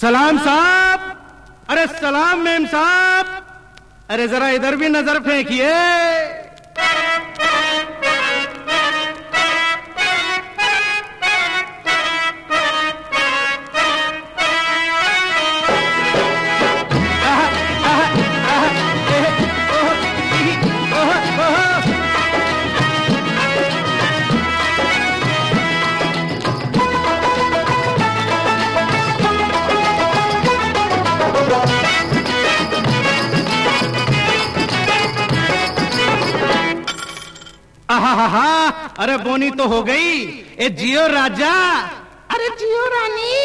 सलाम साहब। अरे सलाम मेम साहब। अरे जरा इधर भी नज़र फेंकिए। आहा अरे बोनी तो हो गई। ए जियो राजा। अरे जियो रानी।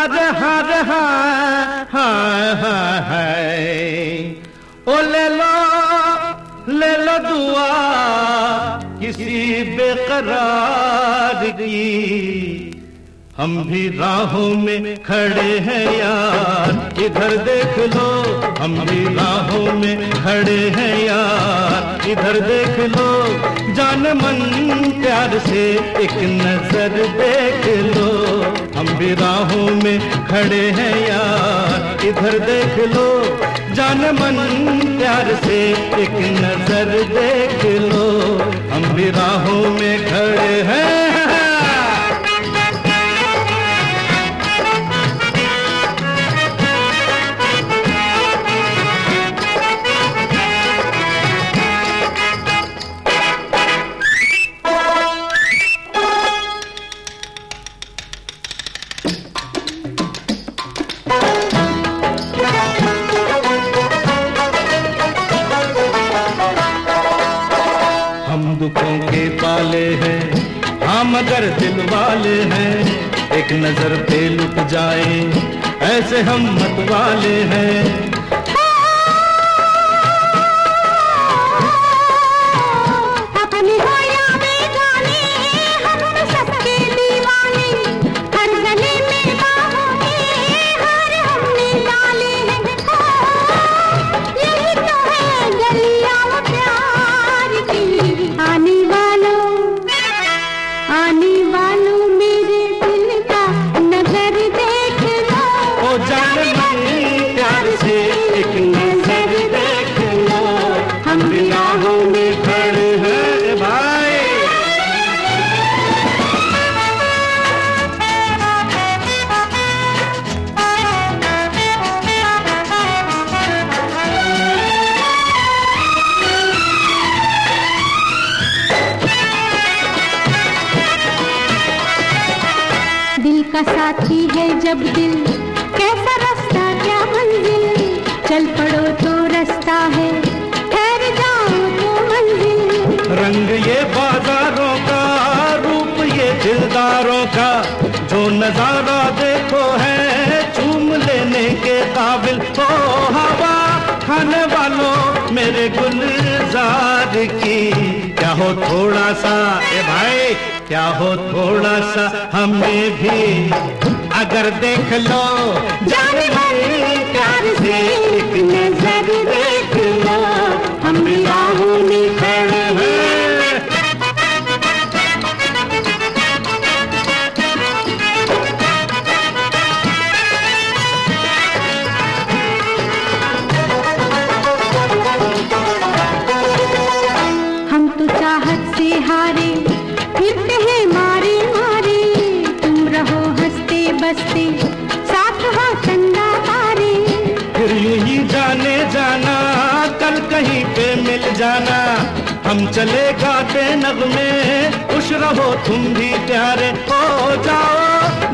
अरे हर ओ ले लो ले लो दुआ किसी बेकरार की। हम भी राहों में खड़े हैं यार। इधर देख लो, हम भी राहों में खड़े हैं यार। इधर देख लो, जान मन प्यार से एक नज़र देख लो। हम भी राहों में खड़े हैं यार। इधर देख लो, जान मन प्यार से एक नज़र देख लो। हम भी राहों में खड़े हैं मगर दिल वाले हैं एक नज़र पे लुट जाए ऐसे हम मत वाले हैं। जब दिल कैसा रास्ता, क्या मंजिल? चल पड़ो तो रास्ता है, ठहर जाओ तो मंजिल। रंग ये बाजारों का, रूप ये दिलदारों का, जो नज़ारा देखो है, चूम लेने के काबिल। ओ हवा, खाने वालों, मेरे गुलजार की। क्या हो थोड़ा सा, ए भाई, क्या हो थोड़ा सा, हमें भी अगर देख लो जाने प्यार से एक नज़र जाने कल कहीं पे मिल जाना। हम चले गाते नगमे खुश रहो तुम भी प्यारे। हो जाओ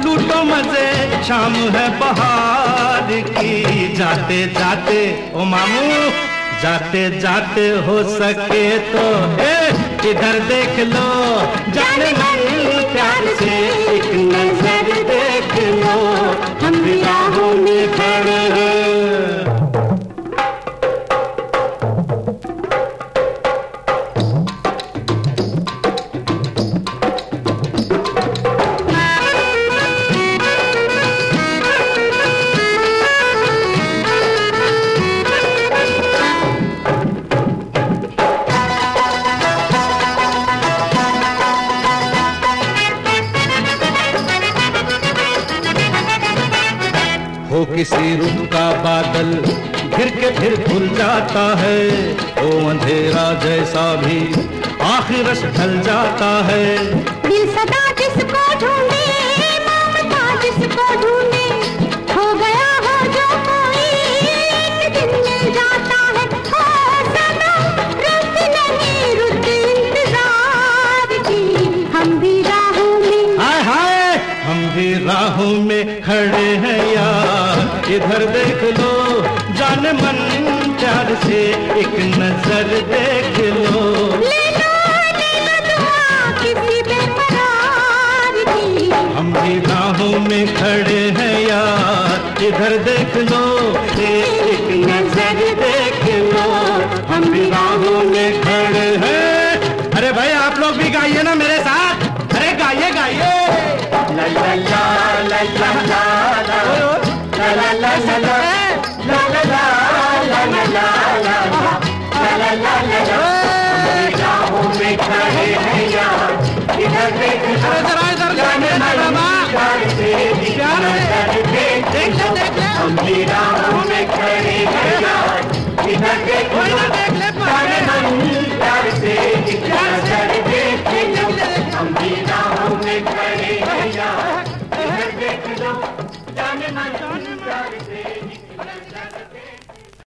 लूटो मज़े शाम है बहार की। जाते जाते ओ मामू जाते जाते हो सके तो। इधर देख लो जाने प्यार से एक नज़र देख हो किसी रुख का बादल फिर के फिर भूल जाता है। वो अंधेरा जैसा भी आखिर ढल जाता है। दिल सदा जिसको ढूंढे इधर देख लो जान मन प्यार से एक नज़र देख लो। हम भी राहों में खड़े हैं यार इधर देख लो रहे हैं। यहाँ इधर देख इधर इधर जाने ना बाबा प्यार है देख ले देख ले हम भी राम